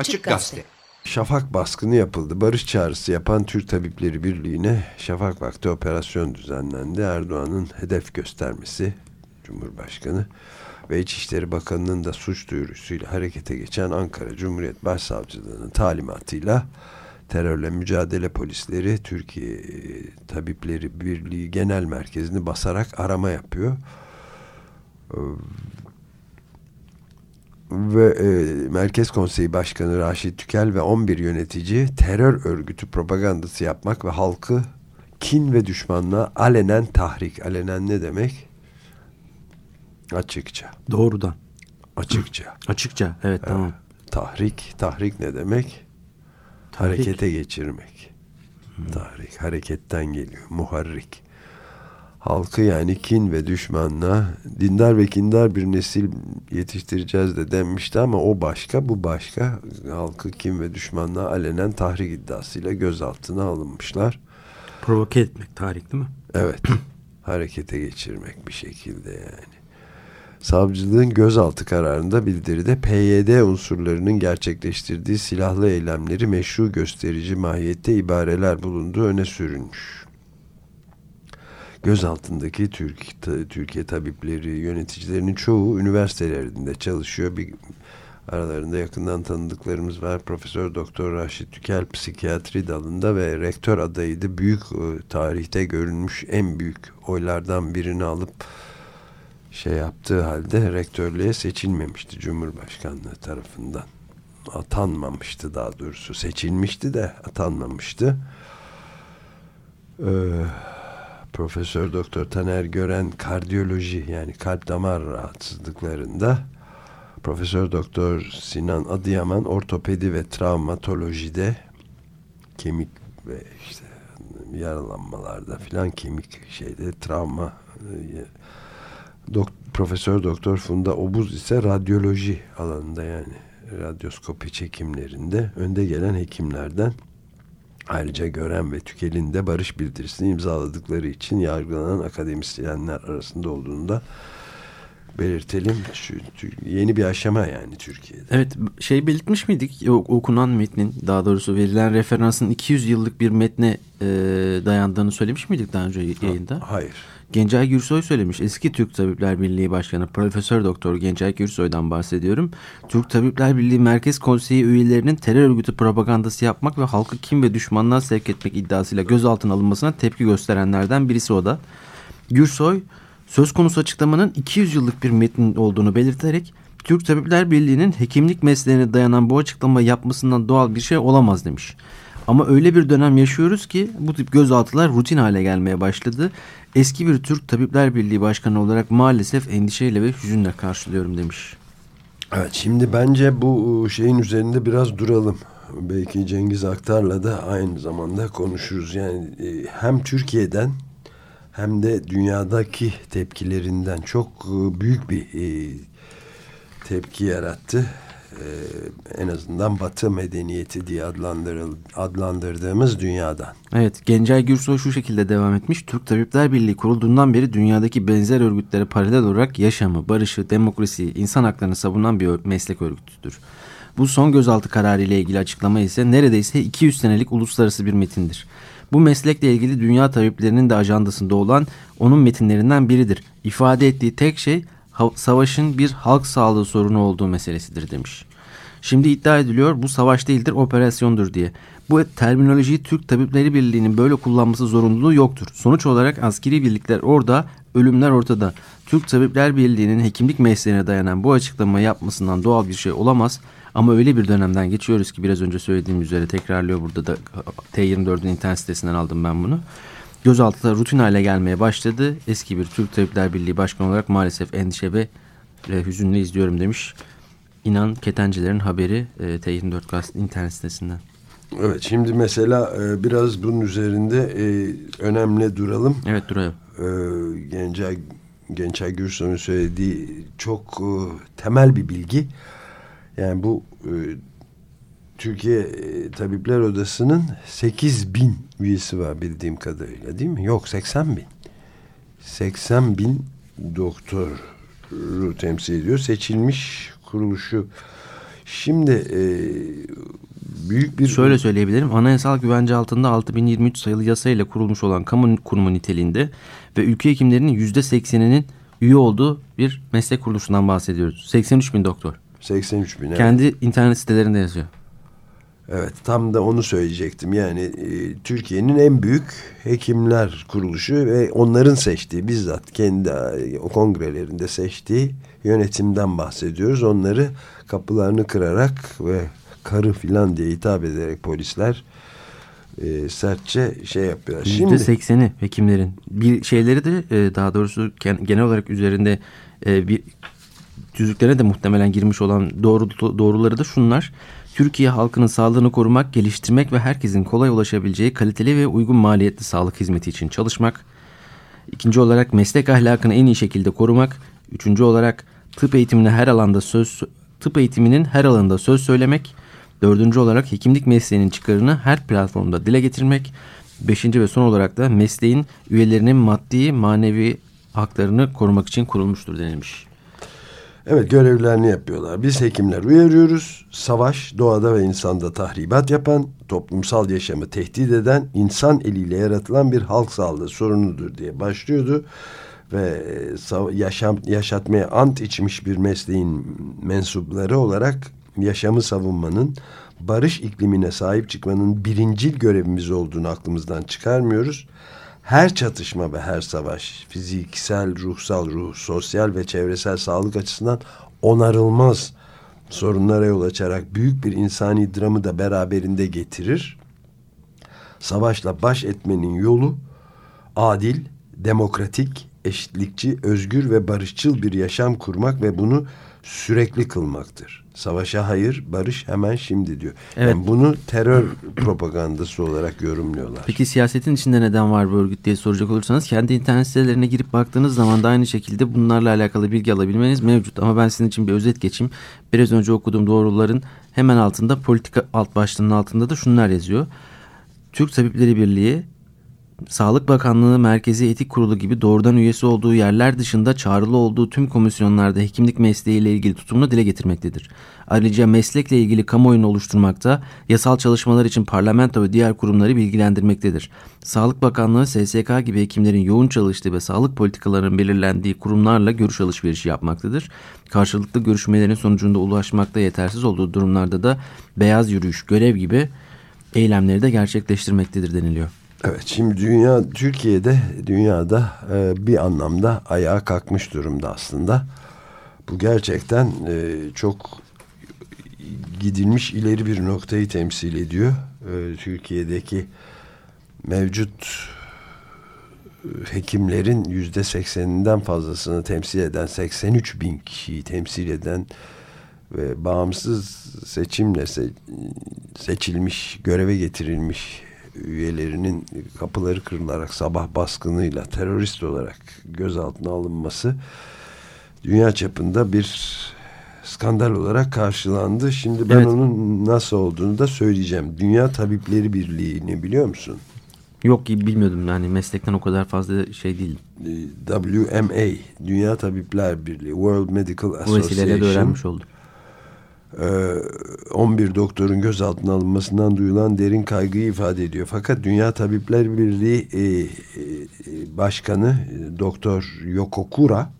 Açık Gazete. Şafak baskını yapıldı. Barış çağrısı yapan Türk Tabipleri Birliği'ne Şafak vakti operasyon düzenlendi. Erdoğan'ın hedef göstermesi Cumhurbaşkanı ve İçişleri Bakanı'nın da suç duyurusuyla harekete geçen Ankara Cumhuriyet Başsavcılığı'nın talimatıyla terörle mücadele polisleri Türkiye Tabipleri Birliği Genel Merkezi'ni basarak arama yapıyor. Ve e, Merkez Konseyi Başkanı Raşit Tükel ve 11 yönetici terör örgütü propagandası yapmak ve halkı kin ve düşmanlığa alenen tahrik. Alenen ne demek? Açıkça. Doğrudan. Açıkça. Açıkça evet, tamam. Tahrik. Tahrik ne demek? Tahrik. Harekete geçirmek. Hmm. Tahrik. Hareketten geliyor. Muharrik. Halkı yani kin ve düşmanla dindar ve kindar bir nesil yetiştireceğiz de denmişti ama o başka bu başka. Halkı kin ve düşmanla alenen tahrik iddiasıyla gözaltına alınmışlar. Provoke etmek tahrik değil mi? Evet. harekete geçirmek bir şekilde yani. Savcılığın gözaltı kararında bildiride PYD unsurlarının gerçekleştirdiği silahlı eylemleri meşru gösterici mahiyette ibareler bulunduğu öne sürülmüş. Gözaltındaki Türk, Türkiye tabipleri yöneticilerinin çoğu üniversitelerinde çalışıyor. Bir aralarında yakından tanıdıklarımız var. Profesör Doktor Raşit Tükel psikiyatri dalında ve rektör adayıydı. Büyük e, tarihte görülmüş en büyük oylardan birini alıp şey yaptığı halde rektörlüğe seçilmemişti Cumhurbaşkanlığı tarafından. Atanmamıştı daha doğrusu. Seçilmişti de atanmamıştı. Ee, Profesör Doktor Taner Gören kardiyoloji yani kalp damar rahatsızlıklarında. Profesör Doktor Sinan Adıyaman ortopedi ve travmatolojide kemik ve işte yaralanmalarda filan kemik şeyde travma e, Dok Profesör Doktor Funda Obuz ise radyoloji alanında yani radyoskopi çekimlerinde önde gelen hekimlerden ayrıca gören ve tükelin de barış bildirisini imzaladıkları için yargılanan akademisyenler arasında olduğunu da belirtelim. Yeni bir aşama yani Türkiye'de. Evet şey belirtmiş miydik okunan metnin daha doğrusu verilen referansın 200 yıllık bir metne e, dayandığını söylemiş miydik daha önce yayında? Hayır. Gencay Gürsoy söylemiş. Eski Türk Tabipler Birliği Başkanı Profesör Doktor Gencay Gürsoy'dan bahsediyorum. Türk Tabipler Birliği Merkez Konseyi üyelerinin terör örgütü propagandası yapmak ve halkı kim ve düşmanlığa sevk etmek iddiasıyla gözaltına alınmasına tepki gösterenlerden birisi o da. Gürsoy söz konusu açıklamanın 200 yıllık bir metin olduğunu belirterek Türk Tabipler Birliği'nin hekimlik mesleğine dayanan bu açıklama yapmasından doğal bir şey olamaz demiş. Ama öyle bir dönem yaşıyoruz ki bu tip gözaltılar rutin hale gelmeye başladı. Eski bir Türk Tabipler Birliği Başkanı olarak maalesef endişeyle ve hüzünle karşılıyorum demiş. Evet şimdi bence bu şeyin üzerinde biraz duralım. Belki Cengiz Aktar'la da aynı zamanda konuşuruz. Yani e, hem Türkiye'den hem de dünyadaki tepkilerinden çok e, büyük bir e, tepki yarattı e, en azından Batı medeniyeti diye adlandırdığımız dünyadan. Evet, Gencay Gürsoy şu şekilde devam etmiş. Türk Tabipler Birliği kurulduğundan beri dünyadaki benzer örgütlere paralel olarak yaşamı, barışı, demokrasiyi, insan haklarını savunan bir meslek örgütüdür. Bu son gözaltı kararı ile ilgili açıklama ise neredeyse 200 senelik uluslararası bir metindir. Bu meslekle ilgili dünya tabiplerinin de ajandasında olan onun metinlerinden biridir. İfade ettiği tek şey savaşın bir halk sağlığı sorunu olduğu meselesidir demiş. Şimdi iddia ediliyor bu savaş değildir operasyondur diye. Bu terminolojiyi Türk Tabipleri Birliği'nin böyle kullanması zorunluluğu yoktur. Sonuç olarak askeri birlikler orada, ölümler ortada. Türk Tabipler Birliği'nin hekimlik mesleğine dayanan bu açıklamayı yapmasından doğal bir şey olamaz. Ama öyle bir dönemden geçiyoruz ki biraz önce söylediğim üzere tekrarlıyor burada da T24'ün internet sitesinden aldım ben bunu gözaltıları rutin hale gelmeye başladı. Eski bir Türk Tabipler Birliği Başkanı olarak maalesef endişe ve e, hüzünle izliyorum demiş. İnan Ketencilerin haberi e, T24 Gazete internet sitesinden. Evet şimdi mesela e, biraz bunun üzerinde önemli duralım. Evet duralım. Gencay, Gençay Gürsoy'un söylediği çok temel bir bilgi. Yani bu e, Türkiye e, Tabipler Odası'nın 8 bin üyesi var bildiğim kadarıyla değil mi? Yok 80 bin. 80 bin doktoru temsil ediyor. Seçilmiş kuruluşu. Şimdi e, büyük bir... Şöyle söyleyebilirim. Anayasal güvence altında 6023 sayılı yasayla kurulmuş olan kamu kurumu niteliğinde ve ülke hekimlerinin %80'inin üye olduğu bir meslek kuruluşundan bahsediyoruz. 83 bin doktor. 83 bin. Evet. Kendi internet sitelerinde yazıyor. Evet tam da onu söyleyecektim. Yani e, Türkiye'nin en büyük hekimler kuruluşu ve onların seçtiği bizzat kendi e, kongrelerinde seçtiği yönetimden bahsediyoruz. Onları kapılarını kırarak ve karı filan diye hitap ederek polisler e, sertçe şey yapıyorlar. Şimdi sekseni hekimlerin bir şeyleri de e, daha doğrusu genel olarak üzerinde e, bir tüzüklerine de muhtemelen girmiş olan doğru doğruları da şunlar. Türkiye halkının sağlığını korumak, geliştirmek ve herkesin kolay ulaşabileceği kaliteli ve uygun maliyetli sağlık hizmeti için çalışmak. İkinci olarak meslek ahlakını en iyi şekilde korumak. Üçüncü olarak tıp eğitimine her alanda söz tıp eğitiminin her alanda söz söylemek. Dördüncü olarak hekimlik mesleğinin çıkarını her platformda dile getirmek. Beşinci ve son olarak da mesleğin üyelerinin maddi manevi haklarını korumak için kurulmuştur denilmiş. Evet görevlerini yapıyorlar. Biz hekimler uyarıyoruz. Savaş doğada ve insanda tahribat yapan, toplumsal yaşamı tehdit eden, insan eliyle yaratılan bir halk sağlığı sorunudur diye başlıyordu. Ve yaşam, yaşatmaya ant içmiş bir mesleğin mensupları olarak yaşamı savunmanın, barış iklimine sahip çıkmanın birincil görevimiz olduğunu aklımızdan çıkarmıyoruz. Her çatışma ve her savaş fiziksel, ruhsal, ruh, sosyal ve çevresel sağlık açısından onarılmaz sorunlara yol açarak büyük bir insani dramı da beraberinde getirir. Savaşla baş etmenin yolu adil, demokratik, eşitlikçi, özgür ve barışçıl bir yaşam kurmak ve bunu sürekli kılmaktır. Savaşa hayır, barış hemen şimdi diyor. Evet. Yani bunu terör propagandası olarak yorumluyorlar. Peki siyasetin içinde neden var bu örgüt diye soracak olursanız kendi internet sitelerine girip baktığınız zaman da aynı şekilde bunlarla alakalı bilgi alabilmeniz mevcut. Ama ben sizin için bir özet geçeyim. Biraz önce okuduğum doğruların hemen altında politika alt başlığının altında da şunlar yazıyor. Türk Tabipleri Birliği Sağlık Bakanlığı Merkezi Etik Kurulu gibi doğrudan üyesi olduğu yerler dışında çağrılı olduğu tüm komisyonlarda hekimlik mesleğiyle ilgili tutumunu dile getirmektedir. Ayrıca meslekle ilgili kamuoyunu oluşturmakta, yasal çalışmalar için parlamento ve diğer kurumları bilgilendirmektedir. Sağlık Bakanlığı SSK gibi hekimlerin yoğun çalıştığı ve sağlık politikalarının belirlendiği kurumlarla görüş alışverişi yapmaktadır. Karşılıklı görüşmelerin sonucunda ulaşmakta yetersiz olduğu durumlarda da beyaz yürüyüş, görev gibi eylemleri de gerçekleştirmektedir deniliyor. Evet şimdi dünya Türkiye'de dünyada e, bir anlamda ayağa kalkmış durumda aslında. Bu gerçekten e, çok gidilmiş ileri bir noktayı temsil ediyor. E, Türkiye'deki mevcut e, hekimlerin yüzde sekseninden fazlasını temsil eden 83 bin kişiyi temsil eden ve bağımsız seçimle se seçilmiş göreve getirilmiş üyelerinin kapıları kırılarak sabah baskınıyla terörist olarak gözaltına alınması dünya çapında bir skandal olarak karşılandı. Şimdi ben evet. onun nasıl olduğunu da söyleyeceğim. Dünya Tabipleri Birliği'ni biliyor musun? Yok bilmiyordum yani meslekten o kadar fazla şey değil. WMA Dünya Tabipler Birliği World Medical Association. Bu vesileyle de öğrenmiş oldum. 11 doktorun gözaltına alınmasından duyulan derin kaygıyı ifade ediyor. Fakat Dünya Tabipler Birliği e, e, Başkanı Doktor Yokokura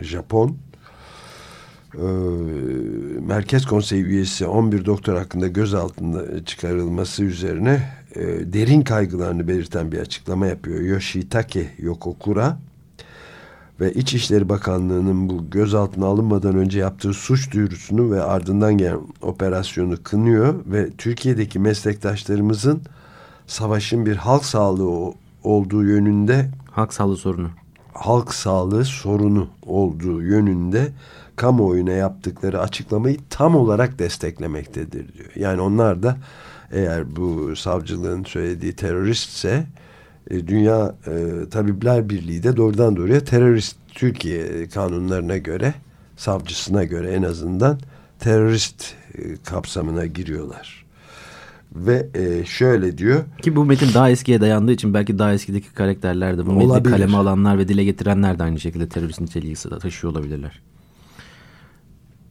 Japon e, Merkez Konseyi üyesi 11 doktor hakkında gözaltında çıkarılması üzerine e, derin kaygılarını belirten bir açıklama yapıyor. Yoshitake Yokokura ve İçişleri Bakanlığı'nın bu gözaltına alınmadan önce yaptığı suç duyurusunu ve ardından gelen operasyonu kınıyor ve Türkiye'deki meslektaşlarımızın savaşın bir halk sağlığı olduğu yönünde halk sağlığı sorunu halk sağlığı sorunu olduğu yönünde kamuoyuna yaptıkları açıklamayı tam olarak desteklemektedir diyor. Yani onlar da eğer bu savcılığın söylediği teröristse e, Dünya e, Tabipler Birliği de doğrudan doğruya terörist Türkiye kanunlarına göre savcısına göre en azından terörist e, kapsamına giriyorlar. Ve e, şöyle diyor. Ki bu metin daha eskiye dayandığı için belki daha eskideki karakterler de bu metni kaleme alanlar ve dile getirenler de aynı şekilde terörist niteliği taşıyor olabilirler.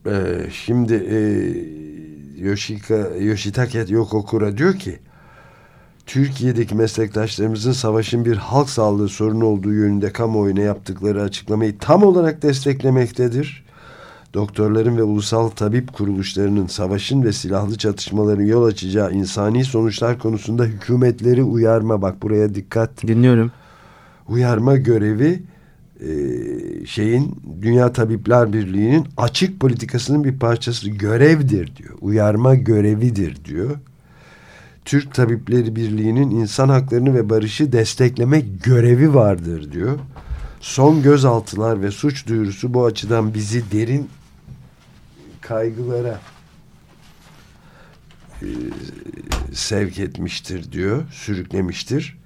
E, şimdi e, Yoshika, Yoshitake Yokokura diyor ki Türkiye'deki meslektaşlarımızın savaşın bir halk sağlığı sorunu olduğu yönünde kamuoyuna yaptıkları açıklamayı tam olarak desteklemektedir. Doktorların ve ulusal tabip kuruluşlarının savaşın ve silahlı çatışmaların yol açacağı insani sonuçlar konusunda hükümetleri uyarma bak buraya dikkat. Dinliyorum. Uyarma görevi e, şeyin Dünya Tabipler Birliği'nin açık politikasının bir parçası görevdir diyor. Uyarma görevidir diyor. Türk Tabipleri Birliği'nin insan haklarını ve barışı desteklemek görevi vardır diyor. Son gözaltılar ve suç duyurusu bu açıdan bizi derin kaygılara e, sevk etmiştir diyor, sürüklemiştir.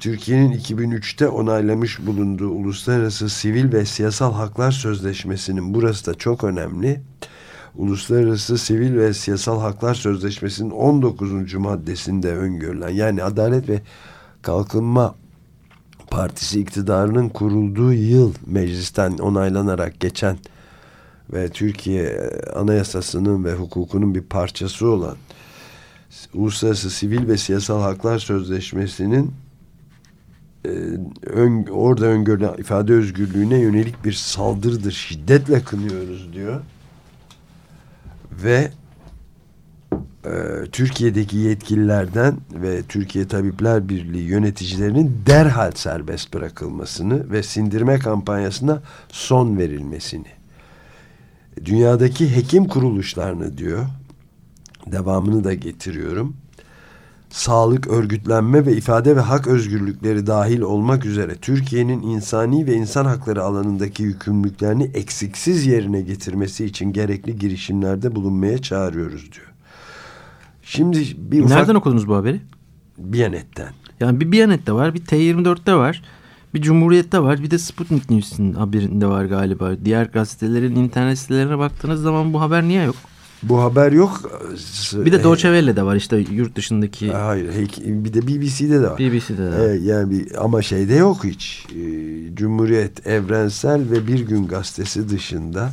Türkiye'nin 2003'te onaylamış bulunduğu Uluslararası Sivil ve Siyasal Haklar Sözleşmesi'nin burası da çok önemli. Uluslararası Sivil ve Siyasal Haklar Sözleşmesi'nin 19. maddesinde öngörülen yani Adalet ve Kalkınma Partisi iktidarının kurulduğu yıl meclisten onaylanarak geçen ve Türkiye Anayasası'nın ve hukukunun bir parçası olan Uluslararası Sivil ve Siyasal Haklar Sözleşmesi'nin e, ön, orada öngörülen ifade özgürlüğüne yönelik bir saldırıdır. Şiddetle kınıyoruz diyor. Ve e, Türkiye'deki yetkililerden ve Türkiye Tabipler Birliği yöneticilerinin derhal serbest bırakılmasını ve sindirme kampanyasına son verilmesini. Dünyadaki hekim kuruluşlarını diyor. Devamını da getiriyorum sağlık, örgütlenme ve ifade ve hak özgürlükleri dahil olmak üzere Türkiye'nin insani ve insan hakları alanındaki yükümlülüklerini eksiksiz yerine getirmesi için gerekli girişimlerde bulunmaya çağırıyoruz diyor. Şimdi bir ufak... Nereden okudunuz bu haberi? Biyanet'ten. Yani bir Biyanet'te var, bir T24'te var, bir Cumhuriyet'te var, bir de Sputnik News'in haberinde var galiba. Diğer gazetelerin internet sitelerine baktığınız zaman bu haber niye yok? Bu haber yok. Bir de Deutsche Welle'de var işte yurt dışındaki. Hayır, bir de BBC'de de var. BBC'de de var. Ee, yani bir, ama şeyde yok hiç. Ee, Cumhuriyet, Evrensel ve Bir Gün Gazetesi dışında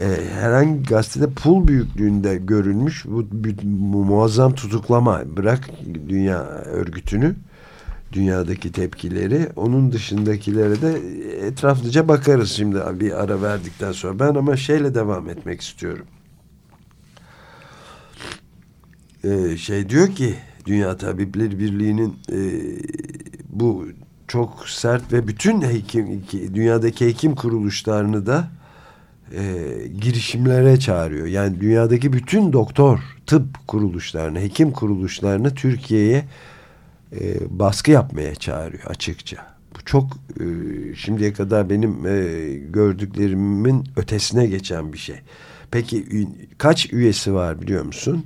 e, herhangi gazetede pul büyüklüğünde görülmüş bu, bu, bu muazzam tutuklama bırak dünya örgütünü dünyadaki tepkileri onun dışındakilere de etraflıca bakarız şimdi bir ara verdikten sonra ben ama şeyle devam etmek istiyorum e, şey diyor ki Dünya Tabipleri Birliği'nin e, bu çok sert ve bütün hekim dünyadaki hekim kuruluşlarını da e, girişimlere çağırıyor. Yani dünyadaki bütün doktor, tıp kuruluşlarını, hekim kuruluşlarını Türkiye'ye e, baskı yapmaya çağırıyor açıkça. Bu çok e, şimdiye kadar benim e, gördüklerimin ötesine geçen bir şey. Peki kaç üyesi var biliyor musun?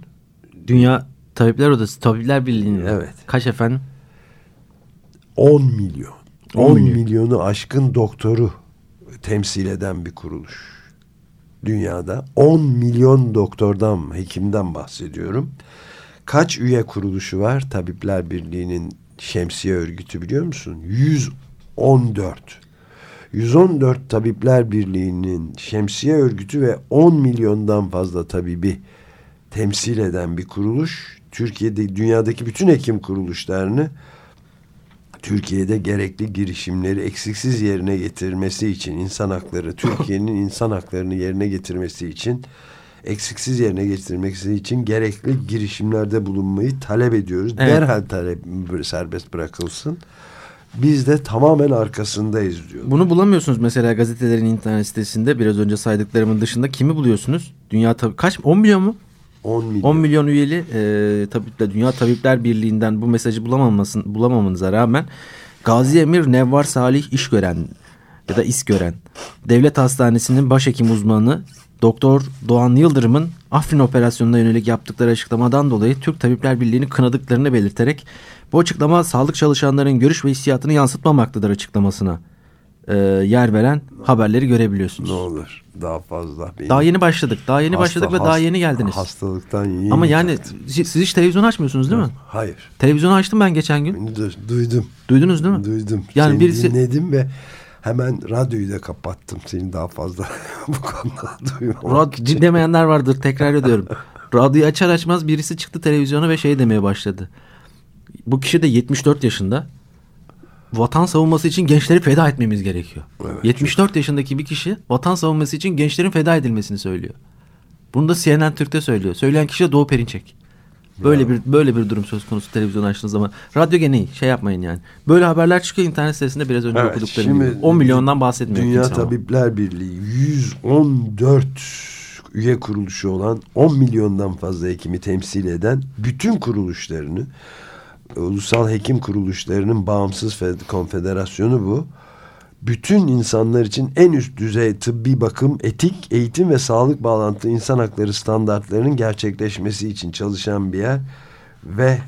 Dünya Tabipler Odası, Tabipler Birliği'nin evet. kaç efendim? 10 milyon. 10, 10 milyon. milyonu aşkın doktoru temsil eden bir kuruluş. Dünyada 10 milyon doktordan, hekimden bahsediyorum. Kaç üye kuruluşu var Tabipler Birliği'nin şemsiye örgütü biliyor musun? 114. 114 Tabipler Birliği'nin şemsiye örgütü ve 10 milyondan fazla tabibi temsil eden bir kuruluş. Türkiye'de dünyadaki bütün hekim kuruluşlarını Türkiye'de gerekli girişimleri eksiksiz yerine getirmesi için insan hakları Türkiye'nin insan haklarını yerine getirmesi için eksiksiz yerine getirmesi için gerekli girişimlerde bulunmayı talep ediyoruz. Evet. Derhal talep serbest bırakılsın. Biz de tamamen arkasındayız diyor. Bunu bulamıyorsunuz mesela gazetelerin internet sitesinde biraz önce saydıklarımın dışında kimi buluyorsunuz? Dünya tabi kaç 10 milyon mu? 10 milyon. 10 milyon üyeli e, tabipler, Dünya Tabipler Birliği'nden bu mesajı bulamamasın, bulamamanıza rağmen Gazi Emir Nevvar Salih iş gören ya da is gören devlet hastanesinin başhekim uzmanı Doktor Doğan Yıldırım'ın Afrin operasyonuna yönelik yaptıkları açıklamadan dolayı Türk Tabipler Birliği'ni kınadıklarını belirterek bu açıklama sağlık çalışanların görüş ve hissiyatını yansıtmamaktadır açıklamasına e, yer veren haberleri görebiliyorsunuz. Ne olur daha fazla. Benim daha yeni başladık. Daha yeni hasta, başladık ve daha yeni geldiniz. Hastalıktan yeni. Ama yani siz, siz hiç televizyon açmıyorsunuz değil mi? Hayır. Televizyonu açtım ben geçen gün. Duydum. Duydunuz değil mi? Duydum. Yani Seni birisi dinledim ve hemen radyoyu da kapattım. Seni daha fazla bu konuda duymamak Rad Dinlemeyenler vardır tekrar ediyorum. Radyoyu açar açmaz birisi çıktı televizyona ve şey demeye başladı. Bu kişi de 74 yaşında. Vatan savunması için gençleri feda etmemiz gerekiyor. Evet, 74 çok... yaşındaki bir kişi vatan savunması için gençlerin feda edilmesini söylüyor. Bunu da CNN Türk'te söylüyor. Söyleyen kişi de Doğu Perinçek. Böyle ya. bir böyle bir durum söz konusu televizyon açtığınız zaman. Radyo gene şey yapmayın yani. Böyle haberler çıkıyor internet sitesinde biraz önce evet, okuduklarım gibi. 10 milyondan bahsetmiyor. Dünya Tabipler Birliği 114 üye kuruluşu olan 10 milyondan fazla hekimi temsil eden bütün kuruluşlarını Ulusal Hekim Kuruluşlarının bağımsız konfederasyonu bu. Bütün insanlar için en üst düzey tıbbi bakım, etik, eğitim ve sağlık bağlantılı insan hakları standartlarının gerçekleşmesi için çalışan bir yer ve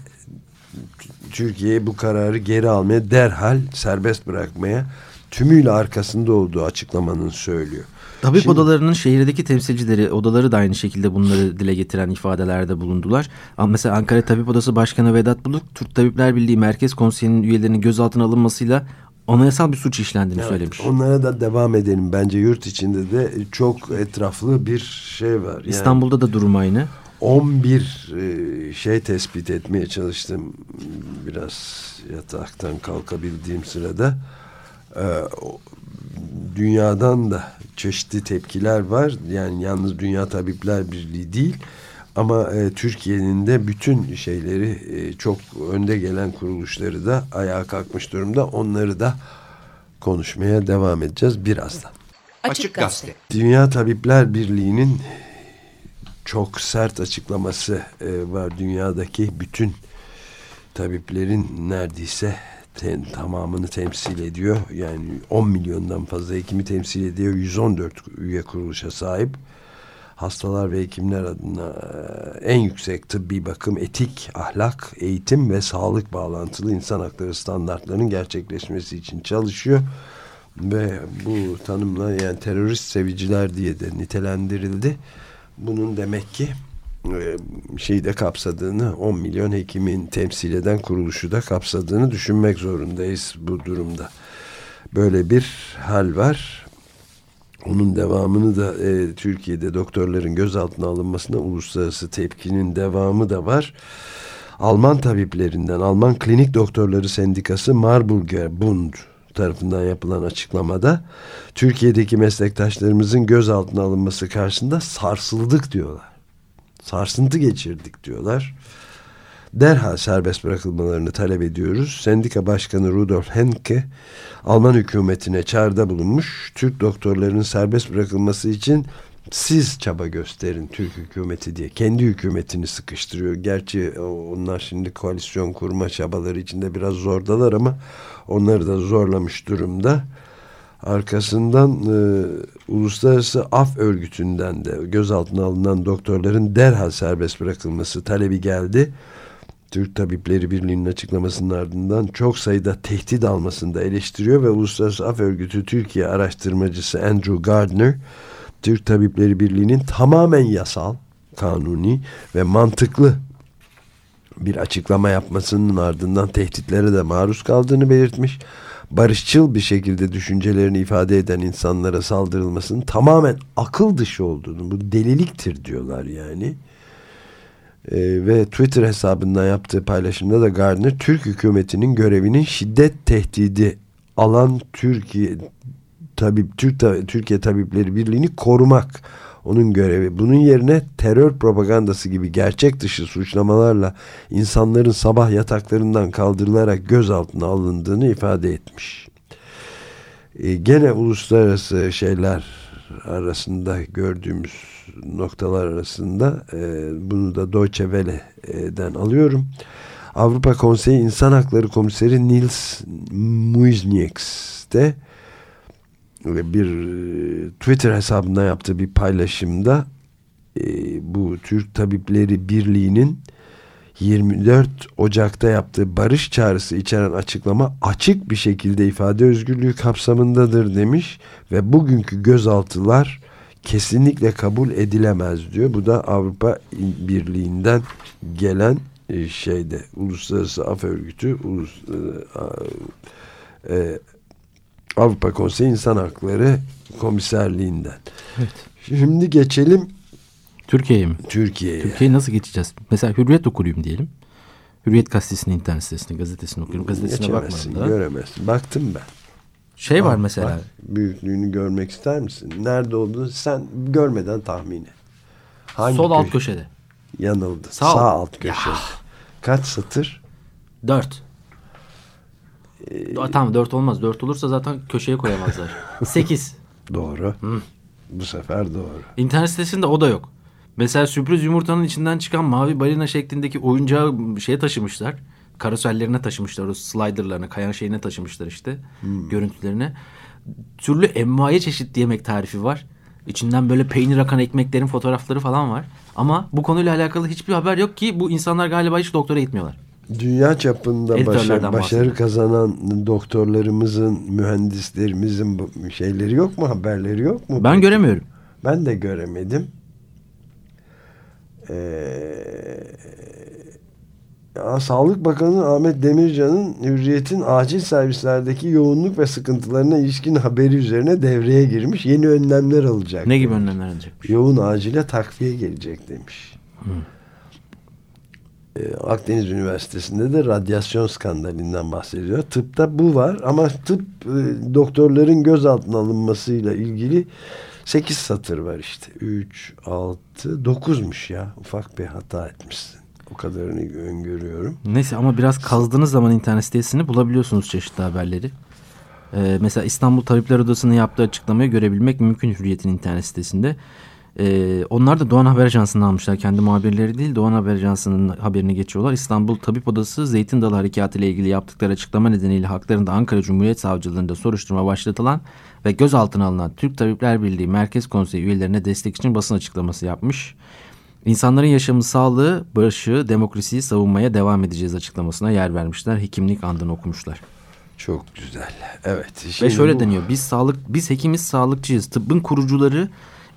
Türkiye'ye bu kararı geri almaya derhal serbest bırakmaya tümüyle arkasında olduğu açıklamanın söylüyor. Tabip Şimdi, odalarının şehirdeki temsilcileri, odaları da aynı şekilde bunları dile getiren ifadelerde bulundular. Mesela Ankara Tabip Odası Başkanı Vedat Buluk, Türk Tabipler Birliği Merkez Konseyi'nin üyelerinin gözaltına alınmasıyla anayasal bir suç işlendiğini evet, söylemiş. Onlara da devam edelim. Bence yurt içinde de çok etraflı bir şey var. Yani, İstanbul'da da durum aynı. 11 e, şey tespit etmeye çalıştım. Biraz yataktan kalkabildiğim sırada. E, dünyadan da çeşitli tepkiler var. Yani yalnız Dünya Tabipler Birliği değil ama e, Türkiye'nin de bütün şeyleri e, çok önde gelen kuruluşları da ayağa kalkmış durumda. Onları da konuşmaya devam edeceğiz birazdan. Açık Gazete. Dünya Tabipler Birliği'nin çok sert açıklaması e, var. Dünyadaki bütün tabiplerin neredeyse ten, tamamını temsil ediyor. Yani 10 milyondan fazla hekimi temsil ediyor. 114 üye kuruluşa sahip. Hastalar ve hekimler adına e, en yüksek tıbbi bakım, etik, ahlak, eğitim ve sağlık bağlantılı insan hakları standartlarının gerçekleşmesi için çalışıyor. Ve bu tanımla yani terörist seviciler diye de nitelendirildi. Bunun demek ki şeyi de kapsadığını 10 milyon hekimin temsil eden kuruluşu da kapsadığını düşünmek zorundayız bu durumda. Böyle bir hal var. Onun devamını da e, Türkiye'de doktorların gözaltına alınmasına uluslararası tepkinin devamı da var. Alman tabiplerinden Alman Klinik Doktorları Sendikası Marburger Bund tarafından yapılan açıklamada Türkiye'deki meslektaşlarımızın gözaltına alınması karşısında sarsıldık diyorlar sarsıntı geçirdik diyorlar. Derhal serbest bırakılmalarını talep ediyoruz. Sendika Başkanı Rudolf Henke Alman hükümetine çağrıda bulunmuş. Türk doktorlarının serbest bırakılması için siz çaba gösterin Türk hükümeti diye. Kendi hükümetini sıkıştırıyor. Gerçi onlar şimdi koalisyon kurma çabaları içinde biraz zordalar ama onları da zorlamış durumda. Arkasından e, Uluslararası Af Örgütü'nden de gözaltına alınan doktorların derhal serbest bırakılması talebi geldi. Türk Tabipleri Birliği'nin açıklamasının ardından çok sayıda tehdit almasını da eleştiriyor ve Uluslararası Af Örgütü Türkiye araştırmacısı Andrew Gardner Türk Tabipleri Birliği'nin tamamen yasal, kanuni ve mantıklı bir açıklama yapmasının ardından tehditlere de maruz kaldığını belirtmiş barışçıl bir şekilde düşüncelerini ifade eden insanlara saldırılmasının tamamen akıl dışı olduğunu, bu deliliktir diyorlar yani. Ee, ve Twitter hesabından yaptığı paylaşımda da Gardner, Türk hükümetinin görevinin şiddet tehdidi alan Türkiye tabip Türk Türkiye Tabipleri Birliği'ni korumak onun görevi. Bunun yerine terör propagandası gibi gerçek dışı suçlamalarla insanların sabah yataklarından kaldırılarak gözaltına alındığını ifade etmiş. E, gene uluslararası şeyler arasında gördüğümüz noktalar arasında e, bunu da Deutsche Welle'den alıyorum. Avrupa Konseyi İnsan Hakları Komiseri Nils Muiznieks de bir e, Twitter hesabında yaptığı bir paylaşımda e, bu Türk Tabipleri Birliği'nin 24 Ocak'ta yaptığı barış çağrısı içeren açıklama açık bir şekilde ifade özgürlüğü kapsamındadır demiş ve bugünkü gözaltılar kesinlikle kabul edilemez diyor. Bu da Avrupa Birliği'nden gelen e, şeyde Uluslararası Af Örgütü Ulus, e, Avrupa Konseyi İnsan Hakları Komiserliğinden. Evet. Şimdi geçelim Türkiye'ye mi? Türkiye'ye. Türkiye'yi nasıl geçeceğiz? Mesela Hürriyet okuyayım diyelim. Hürriyet gazetesinin internet sitesini, gazetesini okuyorum. Gazetesine bakmadım da. göremezsin. Baktım ben. Şey var Bak, mesela. bak, büyüklüğünü görmek ister misin? Nerede olduğunu sen görmeden tahmin et. Hangi Sol alt köşe? köşede. Yanıldı. Sağ Sağ, alt köşe. Kaç satır? Dört. Ee, tamam dört olmaz. Dört olursa zaten köşeye koyamazlar. Sekiz. Doğru. Bu sefer doğru. İnternet sitesinde o da yok. Mesela sürpriz yumurtanın içinden çıkan mavi balina şeklindeki oyuncağı şeye taşımışlar. Karosellerine taşımışlar. O sliderlarına, kayan şeyine taşımışlar işte. Görüntülerine. Türlü envai çeşit yemek tarifi var. İçinden böyle peynir akan ekmeklerin fotoğrafları falan var. Ama bu konuyla alakalı hiçbir haber yok ki bu insanlar galiba hiç doktora gitmiyorlar. Dünya çapında başarı, başarı kazanan doktorlarımızın, mühendislerimizin şeyleri yok mu? Haberleri yok mu? Ben göremiyorum. Ben de göremedim. Ee, ya, Sağlık Bakanı Ahmet Demircan'ın Hürriyet'in acil servislerdeki yoğunluk ve sıkıntılarına ilişkin haberi üzerine devreye girmiş. Yeni önlemler alacak. Ne gibi önlemler alacak? Yoğun acile takviye gelecek demiş. Ee, Akdeniz Üniversitesi'nde de radyasyon skandalinden bahsediyor. Tıpta bu var ama tıp e, doktorların gözaltına alınmasıyla ilgili 8 satır var işte. 3, 6, 9'muş ya. Ufak bir hata etmişsin. O kadarını öngörüyorum. Neyse ama biraz kazdığınız zaman internet sitesini bulabiliyorsunuz çeşitli haberleri. Ee, mesela İstanbul Tabipler Odası'nın yaptığı açıklamayı görebilmek mümkün Hürriyet'in internet sitesinde. Ee, onlar da Doğan Haber Ajansı'nı almışlar. Kendi muhabirleri değil Doğan Haber Ajansı'nın haberini geçiyorlar. İstanbul Tabip Odası Zeytin Dalı Harekatı ile ilgili yaptıkları açıklama nedeniyle haklarında Ankara Cumhuriyet Savcılığında soruşturma başlatılan ve gözaltına alınan Türk Tabipler Birliği Merkez Konseyi üyelerine destek için basın açıklaması yapmış. İnsanların yaşamı, sağlığı, barışı, demokrasiyi savunmaya devam edeceğiz açıklamasına yer vermişler. Hekimlik andını okumuşlar. Çok güzel. Evet. Ve şöyle bu- deniyor. Biz sağlık biz hekimiz sağlıkçıyız. Tıbbın kurucuları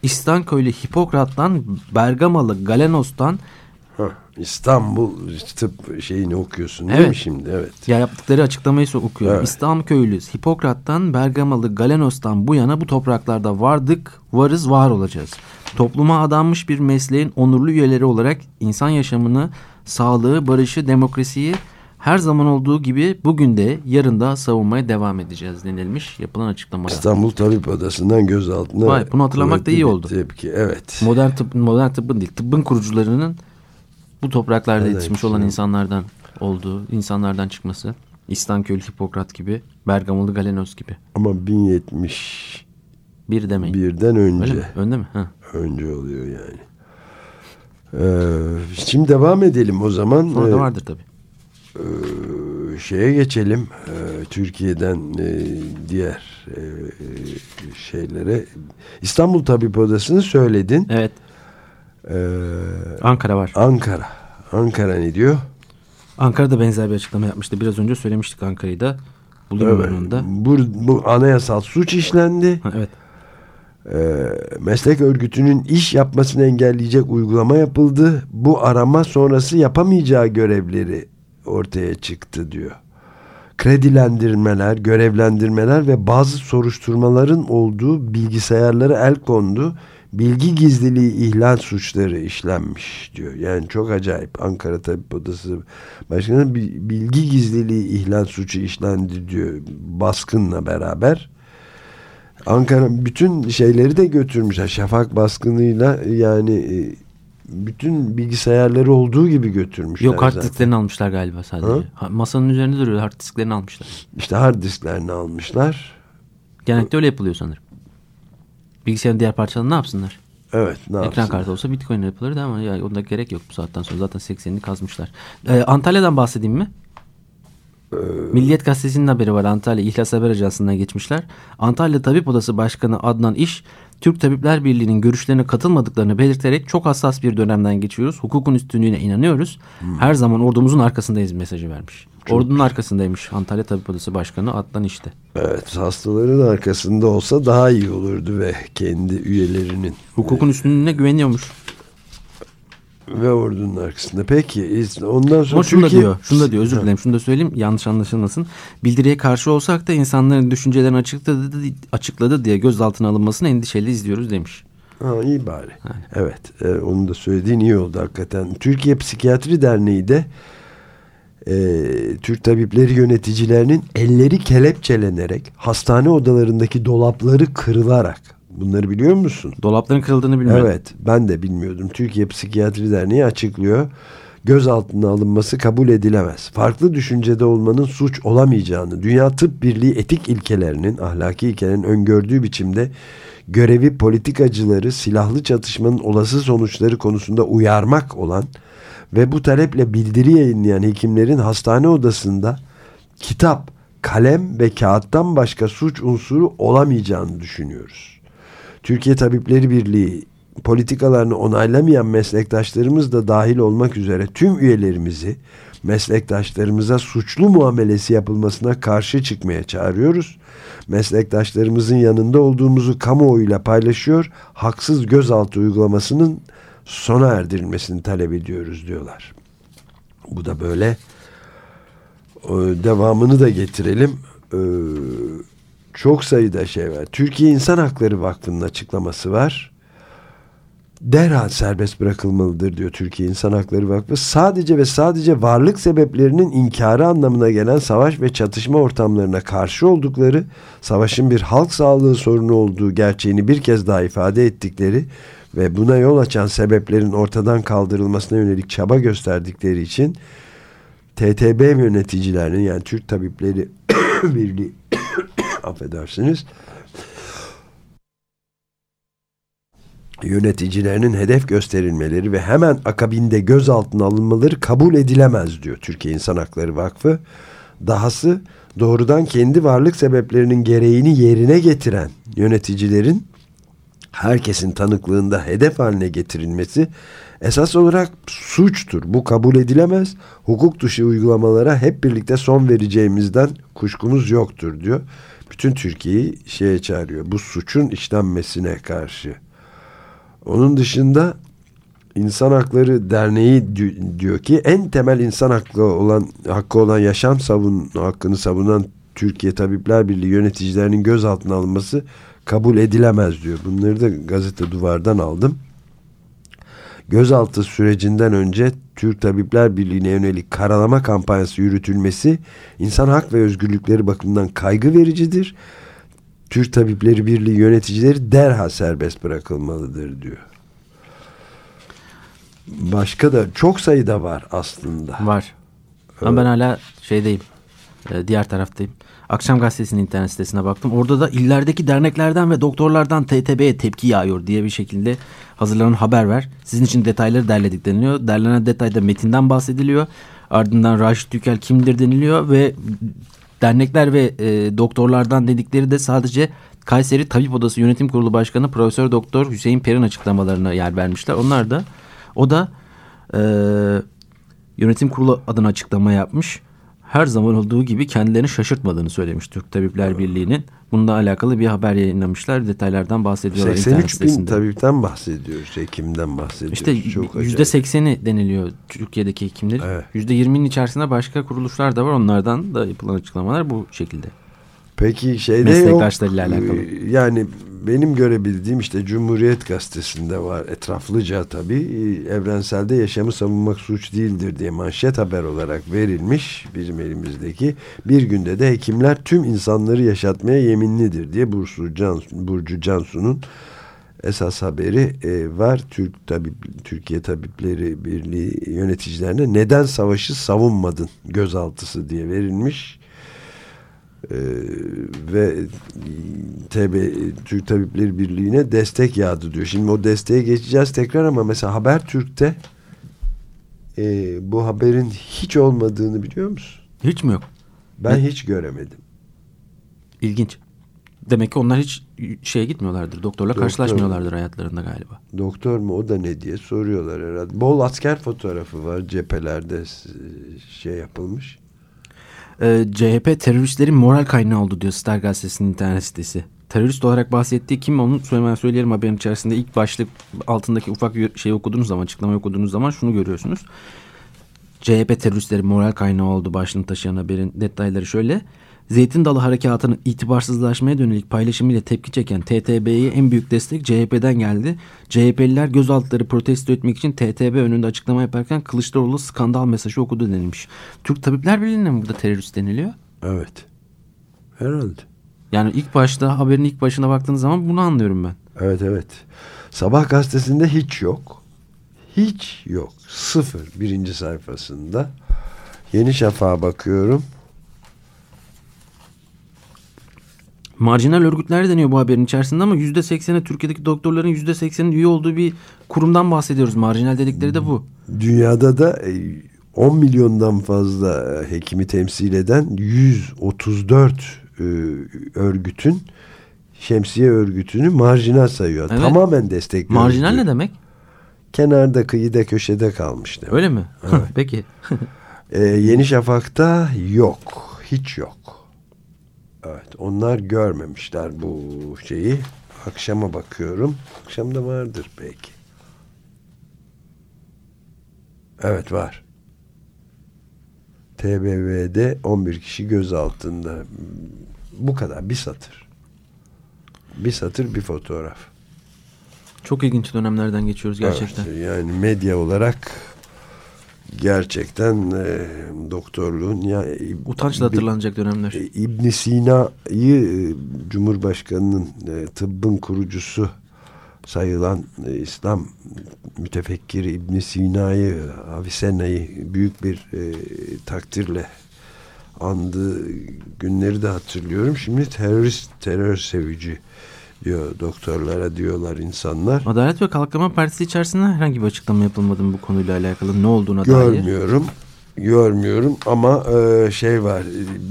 İstanköylü Hipokrat'tan, Bergamalı Galenos'tan İstanbul tıp şeyini okuyorsun değil Evet. mi şimdi? Evet. ya yaptıkları açıklamayı okuyorum. Evet. İstanköylü Hipokrat'tan, Bergamalı Galenos'tan bu yana bu topraklarda vardık, varız, var olacağız. Topluma adanmış bir mesleğin onurlu üyeleri olarak insan yaşamını, sağlığı, barışı, demokrasiyi her zaman olduğu gibi bugün de yarın da savunmaya devam edeceğiz denilmiş yapılan açıklamada. İstanbul Tabip Odası'ndan gözaltına. Vay, bunu hatırlamak da iyi oldu. Tepki. Evet. Modern tıp, modern tıbbın değil, tıbbın kurucularının bu topraklarda Evet, yetişmiş olan insanlardan olduğu, insanlardan çıkması. İstanköylü Hipokrat gibi, Bergamalı Galenos gibi. Ama 1071'den Bir demeyin. önce. Öyle mi? Önde mi? Ha. Önce oluyor yani. Ee, şimdi devam edelim o zaman. Orada Ee, vardır tabii. E, şeye geçelim. Ee, Türkiye'den e, diğer e, şeylere. İstanbul Tabip Odası'nı söyledin. Evet. Ee, Ankara var. Ankara. Ankara ne diyor? Ankara'da benzer bir açıklama yapmıştı. Biraz önce söylemiştik Ankara'yı da. Bulayım ben onu da. Bu, bu anayasal suç işlendi. Ha, evet. Ee, meslek örgütünün iş yapmasını engelleyecek uygulama yapıldı. Bu arama sonrası yapamayacağı görevleri ortaya çıktı diyor. Kredilendirmeler, görevlendirmeler ve bazı soruşturmaların olduğu bilgisayarlara el kondu. Bilgi gizliliği ihlal suçları işlenmiş diyor. Yani çok acayip. Ankara Tabip Odası Başkanı bi- bilgi gizliliği ihlal suçu işlendi diyor. Baskınla beraber. Ankara bütün şeyleri de götürmüşler. Şafak baskınıyla yani e, bütün bilgisayarları olduğu gibi götürmüşler. Yok hard zaten. disklerini almışlar galiba sadece. Ha? Ha, Masanın üzerinde duruyor hard disklerini almışlar. İşte hard disklerini almışlar. Genellikle öyle yapılıyor sanırım. Bilgisayarın diğer parçalarını ne yapsınlar? Evet ne Ekran kartı olsa bitcoin yapılırdı ama ya onda gerek yok bu saatten sonra. Zaten 80'ini kazmışlar. Ee, Antalya'dan bahsedeyim mi? Ee, Milliyet Gazetesi'nin haberi var. Antalya İhlas Haber Ajansı'ndan geçmişler. Antalya Tabip Odası Başkanı Adnan İş, Türk Tabipler Birliği'nin görüşlerine katılmadıklarını belirterek çok hassas bir dönemden geçiyoruz. Hukukun üstünlüğüne inanıyoruz. Hmm. Her zaman ordumuzun arkasındayız mesajı vermiş. Ordunun arkasındaymış Antalya Tabip Odası Başkanı Adnan İş'te. Evet hastaların arkasında olsa daha iyi olurdu ve kendi üyelerinin Hukukun üstünlüğüne güveniyormuş. Ve ordunun arkasında. Peki ondan sonra Ama şunu da Türkiye- diyor, şunu da diyor özür dilerim şunu da söyleyeyim yanlış anlaşılmasın. Bildiriye karşı olsak da insanların düşüncelerini açıkladı, açıkladı diye gözaltına alınmasını endişeli izliyoruz demiş. Ha, iyi bari. Aynen. Evet. E, onu da söylediğin iyi oldu hakikaten. Türkiye Psikiyatri Derneği de e, Türk tabipleri yöneticilerinin elleri kelepçelenerek hastane odalarındaki dolapları kırılarak bunları biliyor musun? Dolapların kırıldığını bilmiyorum. Evet ben de bilmiyordum. Türkiye Psikiyatri Derneği açıklıyor gözaltına alınması kabul edilemez. Farklı düşüncede olmanın suç olamayacağını, Dünya Tıp Birliği etik ilkelerinin, ahlaki ilkelerin öngördüğü biçimde görevi politikacıları silahlı çatışmanın olası sonuçları konusunda uyarmak olan ve bu taleple bildiri yayınlayan hekimlerin hastane odasında kitap, kalem ve kağıttan başka suç unsuru olamayacağını düşünüyoruz. Türkiye Tabipleri Birliği politikalarını onaylamayan meslektaşlarımız da dahil olmak üzere tüm üyelerimizi meslektaşlarımıza suçlu muamelesi yapılmasına karşı çıkmaya çağırıyoruz. Meslektaşlarımızın yanında olduğumuzu kamuoyuyla paylaşıyor, haksız gözaltı uygulamasının sona erdirilmesini talep ediyoruz diyorlar. Bu da böyle devamını da getirelim. Çok sayıda şey var. Türkiye İnsan Hakları Vakfı'nın açıklaması var derhal serbest bırakılmalıdır diyor Türkiye İnsan Hakları Vakfı. Sadece ve sadece varlık sebeplerinin inkarı anlamına gelen savaş ve çatışma ortamlarına karşı oldukları, savaşın bir halk sağlığı sorunu olduğu gerçeğini bir kez daha ifade ettikleri ve buna yol açan sebeplerin ortadan kaldırılmasına yönelik çaba gösterdikleri için TTB yöneticilerinin yani Türk Tabipleri Birliği affedersiniz yöneticilerinin hedef gösterilmeleri ve hemen akabinde gözaltına alınmaları kabul edilemez diyor Türkiye İnsan Hakları Vakfı. Dahası doğrudan kendi varlık sebeplerinin gereğini yerine getiren yöneticilerin herkesin tanıklığında hedef haline getirilmesi esas olarak suçtur. Bu kabul edilemez. Hukuk dışı uygulamalara hep birlikte son vereceğimizden kuşkumuz yoktur diyor. Bütün Türkiye'yi şeye çağırıyor. Bu suçun işlenmesine karşı. Onun dışında İnsan Hakları Derneği diyor ki en temel insan hakkı olan hakkı olan yaşam savun hakkını savunan Türkiye Tabipler Birliği yöneticilerinin gözaltına alınması kabul edilemez diyor. Bunları da gazete duvardan aldım. Gözaltı sürecinden önce Türk Tabipler Birliği'ne yönelik karalama kampanyası yürütülmesi insan hak ve özgürlükleri bakımından kaygı vericidir Türk Tabipleri Birliği yöneticileri derhal serbest bırakılmalıdır diyor. Başka da çok sayıda var aslında. Var. Ama ben hala şeydeyim. E, diğer taraftayım. Akşam gazetesinin internet sitesine baktım. Orada da illerdeki derneklerden ve doktorlardan TTB'ye tepki yağıyor diye bir şekilde hazırlanan haber var. Sizin için detayları derledik deniliyor. Derlenen detayda metinden bahsediliyor. Ardından Raşit Tükel kimdir deniliyor ve Dernekler ve e, doktorlardan dedikleri de sadece Kayseri Tabip Odası Yönetim Kurulu Başkanı Profesör Doktor Hüseyin Perin açıklamalarına yer vermişler. Onlar da o da e, yönetim kurulu adına açıklama yapmış her zaman olduğu gibi kendilerini şaşırtmadığını söylemiş Türk Tabipler Birliği'nin. Bununla alakalı bir haber yayınlamışlar. Detaylardan bahsediyorlar 83 bin tabipten bahsediyoruz. Hekimden bahsediyoruz. İşte yüzde sekseni deniliyor Türkiye'deki hekimlerin. Evet. yirminin içerisinde başka kuruluşlar da var. Onlardan da yapılan açıklamalar bu şekilde. Peki şeyde Meslektaşlarıyla yok. alakalı. Yani benim görebildiğim işte Cumhuriyet Gazetesi'nde var etraflıca tabii evrenselde yaşamı savunmak suç değildir diye manşet haber olarak verilmiş bizim elimizdeki bir günde de hekimler tüm insanları yaşatmaya yeminlidir diye Bursu Can, Burcu Cansu'nun esas haberi e, var Türk Tabip, Türkiye Tabipleri Birliği yöneticilerine neden savaşı savunmadın gözaltısı diye verilmiş ee, ve TB, Türk Tabipleri Birliği'ne destek yağdı diyor. Şimdi o desteğe geçeceğiz tekrar ama mesela Habertürk'te e, bu haberin hiç olmadığını biliyor musun? Hiç mi yok? Ben ne? hiç göremedim. İlginç. Demek ki onlar hiç şeye gitmiyorlardır. Doktorla Doktor, karşılaşmıyorlardır hayatlarında galiba. Doktor mu o da ne diye soruyorlar herhalde. Bol asker fotoğrafı var cephelerde şey yapılmış e, ee, CHP teröristlerin moral kaynağı oldu diyor Star Gazetesi'nin internet sitesi. Terörist olarak bahsettiği kim onu söylemem söyleyelim haberin içerisinde ilk başlık altındaki ufak şey okuduğunuz zaman açıklama okuduğunuz zaman şunu görüyorsunuz. CHP teröristleri moral kaynağı oldu başlığını taşıyan haberin detayları şöyle. Zeytin Dalı Harekatı'nın itibarsızlaşmaya dönelik paylaşımıyla tepki çeken TTB'ye en büyük destek CHP'den geldi. CHP'liler gözaltıları protesto etmek için TTB önünde açıklama yaparken Kılıçdaroğlu skandal mesajı okudu denilmiş. Türk Tabipler Birliği'ne mi burada terörist deniliyor? Evet. Herhalde. Yani ilk başta haberin ilk başına baktığınız zaman bunu anlıyorum ben. Evet evet. Sabah gazetesinde hiç yok. Hiç yok. Sıfır birinci sayfasında. Yeni Şafak'a bakıyorum. Marjinal örgütler deniyor bu haberin içerisinde ama %80'i Türkiye'deki doktorların %80'in üye olduğu bir kurumdan bahsediyoruz. Marjinal dedikleri de bu. Dünyada da 10 e, milyondan fazla e, hekimi temsil eden 134 e, örgütün şemsiye örgütünü marjinal sayıyor. Evet. Tamamen destekliyor. Marjinal ne demek? Kenarda, kıyıda, köşede kalmış demek. Öyle mi? Evet. Peki. ee, Yeni Şafak'ta yok. Hiç yok. Evet. Onlar görmemişler bu şeyi. Akşama bakıyorum. Akşamda vardır belki. Evet var. TBV'de 11 kişi gözaltında. Bu kadar. Bir satır. Bir satır bir fotoğraf. Çok ilginç dönemlerden geçiyoruz gerçekten. Evet, yani medya olarak gerçekten e, doktorluğun ya utançla hatırlanacak dönemler. E, İbn Sina'yı e, Cumhurbaşkanının e, tıbbın kurucusu sayılan e, İslam mütefekkiri İbn Sina'yı Avicena'yı büyük bir e, takdirle andığı günleri de hatırlıyorum. Şimdi terörist, terör sevici diyor doktorlara diyorlar insanlar. Adalet ve Kalkınma Partisi içerisinde herhangi bir açıklama yapılmadı mı bu konuyla alakalı ne olduğuna Görmüyorum. dair? Görmüyorum. Görmüyorum ama e, şey var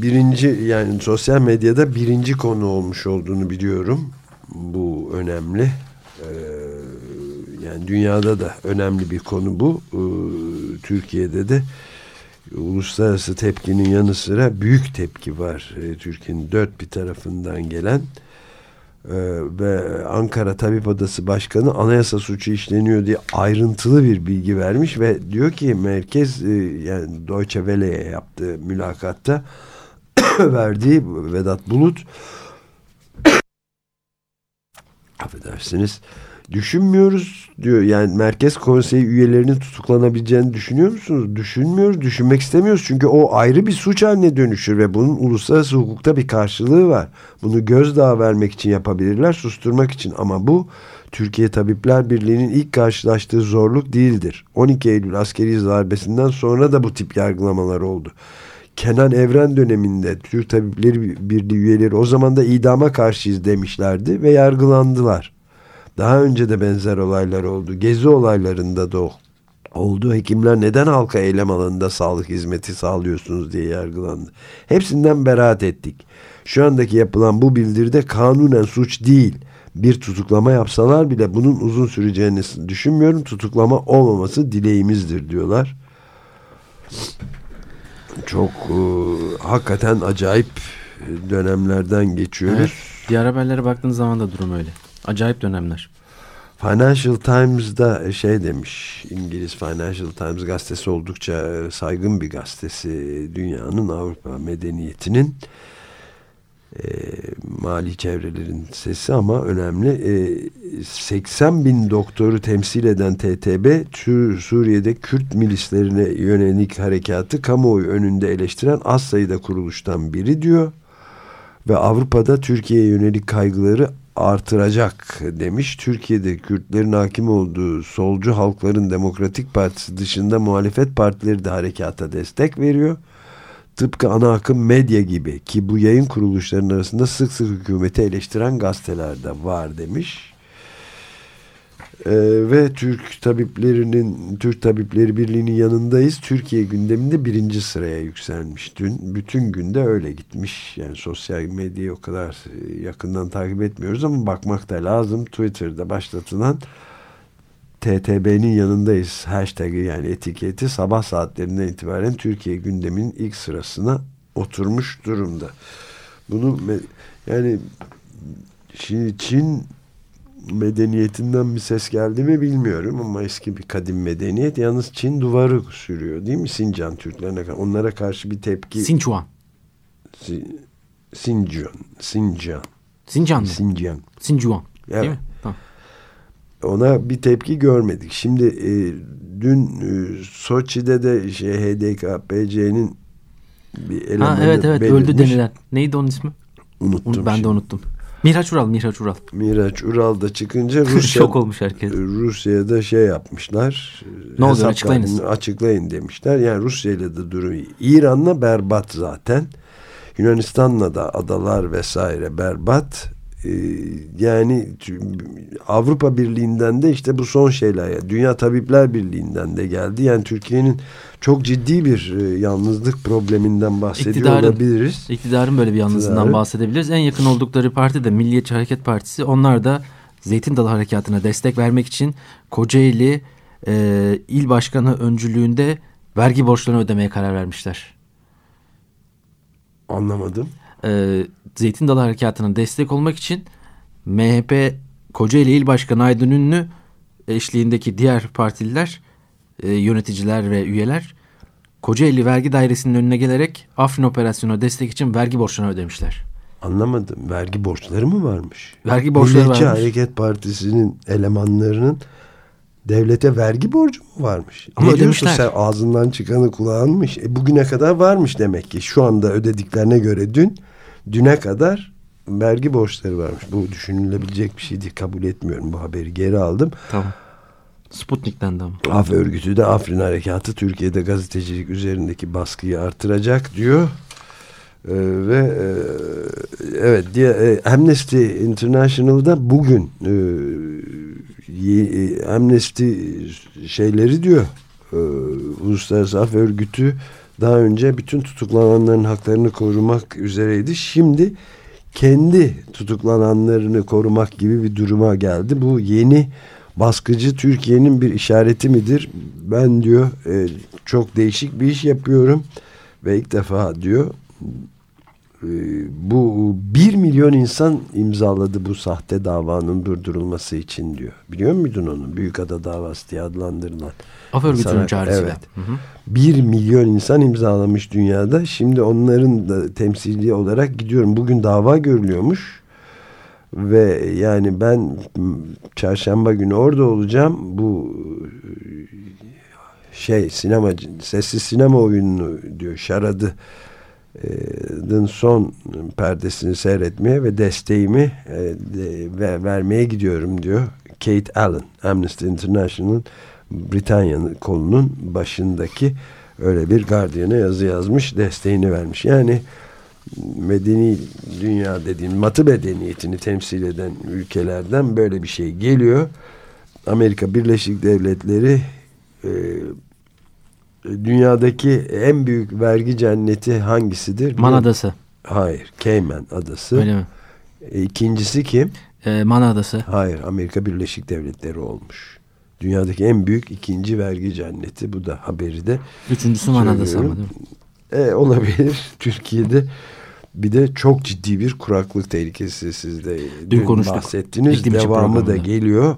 birinci yani sosyal medyada birinci konu olmuş olduğunu biliyorum. Bu önemli. E, yani dünyada da önemli bir konu bu. E, Türkiye'de de uluslararası tepkinin yanı sıra büyük tepki var. E, Türkiye'nin dört bir tarafından gelen e, ve Ankara Tabip Odası Başkanı anayasa suçu işleniyor diye ayrıntılı bir bilgi vermiş ve diyor ki merkez e, yani Deutsche Welle'ye yaptığı mülakatta verdiği Vedat Bulut affedersiniz Düşünmüyoruz diyor. Yani Merkez Konseyi üyelerinin tutuklanabileceğini düşünüyor musunuz? Düşünmüyoruz, düşünmek istemiyoruz. Çünkü o ayrı bir suç haline dönüşür ve bunun uluslararası hukukta bir karşılığı var. Bunu gözdağı vermek için yapabilirler, susturmak için. Ama bu Türkiye Tabipler Birliği'nin ilk karşılaştığı zorluk değildir. 12 Eylül askeri darbesinden sonra da bu tip yargılamalar oldu. Kenan Evren döneminde Türk Tabipleri Birliği üyeleri o zaman da idama karşıyız demişlerdi ve yargılandılar. Daha önce de benzer olaylar oldu. Gezi olaylarında da oldu. Hekimler neden halka eylem alanında sağlık hizmeti sağlıyorsunuz diye yargılandı. Hepsinden beraat ettik. Şu andaki yapılan bu bildiride kanunen suç değil. Bir tutuklama yapsalar bile bunun uzun süreceğini düşünmüyorum. Tutuklama olmaması dileğimizdir diyorlar. Çok e, hakikaten acayip dönemlerden geçiyoruz. Evet, diğer haberlere baktığınız zaman da durum öyle. Acayip dönemler. Financial Times'da şey demiş, İngiliz Financial Times gazetesi oldukça e, saygın bir gazetesi. Dünyanın Avrupa medeniyetinin e, mali çevrelerin sesi ama önemli. E, 80 bin doktoru temsil eden TTB, Suriye'de Kürt milislerine yönelik harekatı kamuoyu önünde eleştiren az sayıda kuruluştan biri diyor. Ve Avrupa'da Türkiye'ye yönelik kaygıları artıracak demiş. Türkiye'de Kürtlerin hakim olduğu solcu halkların demokratik partisi dışında muhalefet partileri de harekata destek veriyor. Tıpkı ana akım medya gibi ki bu yayın kuruluşlarının arasında sık sık hükümeti eleştiren gazeteler de var demiş. Ee, ve Türk tabiplerinin Türk Tabipleri Birliği'nin yanındayız. Türkiye gündeminde birinci sıraya yükselmiş dün. Bütün günde öyle gitmiş. Yani sosyal medyayı o kadar e, yakından takip etmiyoruz ama bakmak da lazım. Twitter'da başlatılan TTB'nin yanındayız hashtag'i yani etiketi sabah saatlerinden itibaren Türkiye gündeminin ilk sırasına oturmuş durumda. Bunu yani şimdi Çin medeniyetinden bir ses geldi mi bilmiyorum ama eski bir kadim medeniyet. Yalnız Çin duvarı sürüyor değil mi Sincan Türklerine? Onlara karşı bir tepki. Sinchuan. Sincan. Sincan. Sincan mı? Sincan. Sincuan. Evet. Değil mi? Tamam. Ona bir tepki görmedik. Şimdi e, dün e, Soçi'de de şey HDKPC'nin bir elemanı Ha, evet evet belirmiş. öldü denilen. Neydi onun ismi? Unuttum ben de şimdi. unuttum. Miraç Ural, Miraç Ural. Miraç Ural'da çıkınca Rusya, Şok olmuş herkes. Rusya'da şey yapmışlar. Ne oluyor? Açıklayınız. Açıklayın demişler. Yani Rusya ile de durum. İran'la berbat zaten. Yunanistan'la da adalar vesaire berbat. Ee, yani Avrupa Birliği'nden de işte bu son şeyler. Dünya Tabipler Birliği'nden de geldi. Yani Türkiye'nin çok ciddi bir e, yalnızlık probleminden bahsediyor İktidarın- olabiliriz. İktidarın böyle bir yalnızlığından İktidarı. bahsedebiliriz. En yakın oldukları parti de Milliyetçi Hareket Partisi. Onlar da Zeytin Dalı Harekatı'na destek vermek için Kocaeli e, İl Başkanı öncülüğünde vergi borçlarını ödemeye karar vermişler. Anlamadım. e, Zeytin Dalı Harekatı'na destek olmak için MHP Kocaeli İl Başkanı Aydın Ünlü eşliğindeki diğer partililer, e, yöneticiler ve üyeler Kocaeli Vergi Dairesi'nin önüne gelerek Afrin Operasyonu destek için vergi borçlarını ödemişler. Anlamadım. Vergi borçları mı varmış? Vergi borçları Milliyetçi varmış. Hareket Partisi'nin elemanlarının devlete vergi borcu mu varmış? Ama ne diyorsun ödemişler. sen ağzından çıkanı kulağınmış. E, bugüne kadar varmış demek ki. Şu anda ödediklerine göre dün, düne kadar vergi borçları varmış. Bu düşünülebilecek bir şeydi. Kabul etmiyorum bu haberi. Geri aldım. Tamam. Sputnik'ten de ama. Af örgütü de Afrin Harekatı Türkiye'de gazetecilik üzerindeki baskıyı artıracak diyor. Ee, ve e, evet diye e, Amnesty International'da bugün e, e, Amnesty şeyleri diyor e, Uluslararası Af Örgütü daha önce bütün tutuklananların haklarını korumak üzereydi. Şimdi kendi tutuklananlarını korumak gibi bir duruma geldi. Bu yeni baskıcı Türkiye'nin bir işareti midir? Ben diyor e, çok değişik bir iş yapıyorum ve ilk defa diyor bu bir milyon insan imzaladı bu sahte davanın durdurulması için diyor. Biliyor muydun onu? Büyükada davası diye adlandırılan. Af örgütünün çağrısıyla. Evet. Hı hı. Bir milyon insan imzalamış dünyada. Şimdi onların da temsili olarak gidiyorum. Bugün dava görülüyormuş. Ve yani ben çarşamba günü orada olacağım. Bu şey sinema sessiz sinema oyununu diyor şaradı son perdesini seyretmeye ve desteğimi de- ve vermeye gidiyorum diyor. Kate Allen, Amnesty International'ın Britanya'nın kolunun başındaki öyle bir Guardian'a yazı yazmış, desteğini vermiş. Yani medeni dünya dediğin batı medeniyetini temsil eden ülkelerden böyle bir şey geliyor. Amerika Birleşik Devletleri dünyadaki en büyük vergi cenneti hangisidir? Man Adası. Hayır, Cayman Adası. Öyle mi? E, İkincisi kim? E, Man Adası. Hayır, Amerika Birleşik Devletleri olmuş. Dünyadaki en büyük ikinci vergi cenneti. Bu da haberi de Üçüncüsü Man Adası ama değil mi? e, olabilir. Türkiye'de bir de çok ciddi bir kuraklık tehlikesi siz de dün, konuştuk. bahsettiniz. İklim Devamı da geliyor.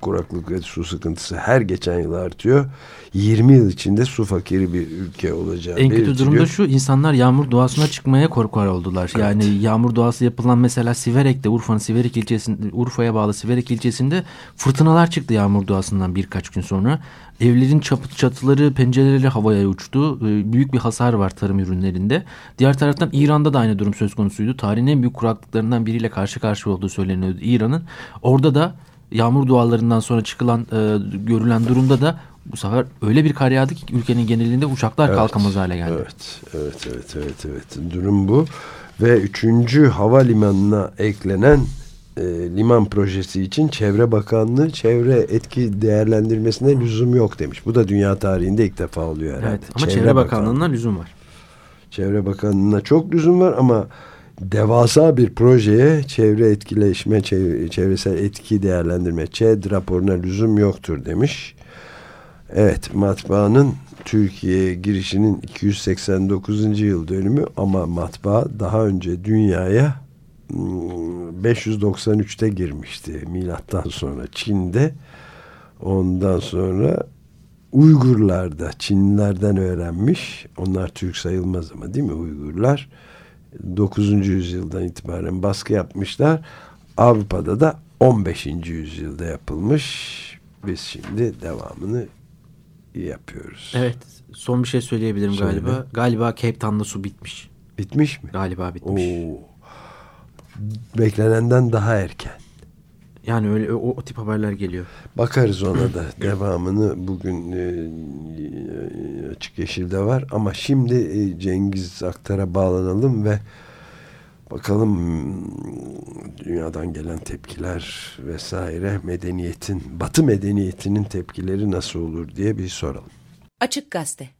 Kuraklık ve su sıkıntısı her geçen yıl artıyor. 20 yıl içinde su fakiri bir ülke olacağı En kötü durumda şu insanlar yağmur doğasına çıkmaya korkar oldular. Yani yağmur doğası yapılan mesela Siverek'te Urfa'nın Siverek ilçesinde Urfa'ya bağlı Siverek ilçesinde fırtınalar çıktı yağmur doğasından birkaç gün sonra. Evlerin çapı, çatıları pencereleri havaya uçtu. Ee, Büyük bir hasar var tarım ürünlerinde. Diğer taraftan İran'da da aynı durum söz konusuydu. Tarihin en büyük kuraklıklarından biriyle karşı karşıya olduğu söyleniyordu İran'ın. Orada da yağmur dualarından sonra çıkılan e, görülen durumda da bu sefer öyle bir kar yağdı ki ülkenin genelinde uçaklar Evet, kalkamaz hale geldi. Evet, evet, evet, evet, evet. Durum bu. Ve üçüncü havalimanına eklenen e, liman projesi için Çevre Bakanlığı çevre etki değerlendirmesine lüzum yok demiş. Bu da dünya tarihinde ilk defa oluyor herhalde. Evet ama Çevre, Bakanlığı'na lüzum var. Çevre Bakanlığı'na çok lüzum var ama devasa bir projeye çevre etkileşme, çevre, çevresel etki değerlendirme, ÇED raporuna lüzum yoktur demiş. Evet, matbaanın Türkiye'ye girişinin 289. yıl dönümü ama matbaa daha önce dünyaya hmm, 593'te girmişti milattan sonra Çin'de. Ondan sonra Uygurlar da Çinlilerden öğrenmiş. Onlar Türk sayılmaz ama değil mi Uygurlar? 9. yüzyıldan itibaren baskı yapmışlar. Avrupa'da da 15. yüzyılda yapılmış. Biz şimdi devamını yapıyoruz. Evet. Son bir şey söyleyebilirim Söyle. galiba. Galiba Cape Town'da su bitmiş. Bitmiş mi? Galiba bitmiş. Oo. Beklenenden daha erken. Yani öyle o, o tip haberler geliyor. Bakarız ona da devamını bugün e, açık yeşilde var ama şimdi e, Cengiz Aktar'a bağlanalım ve bakalım dünyadan gelen tepkiler vesaire medeniyetin batı medeniyetinin tepkileri nasıl olur diye bir soralım. Açık Gazete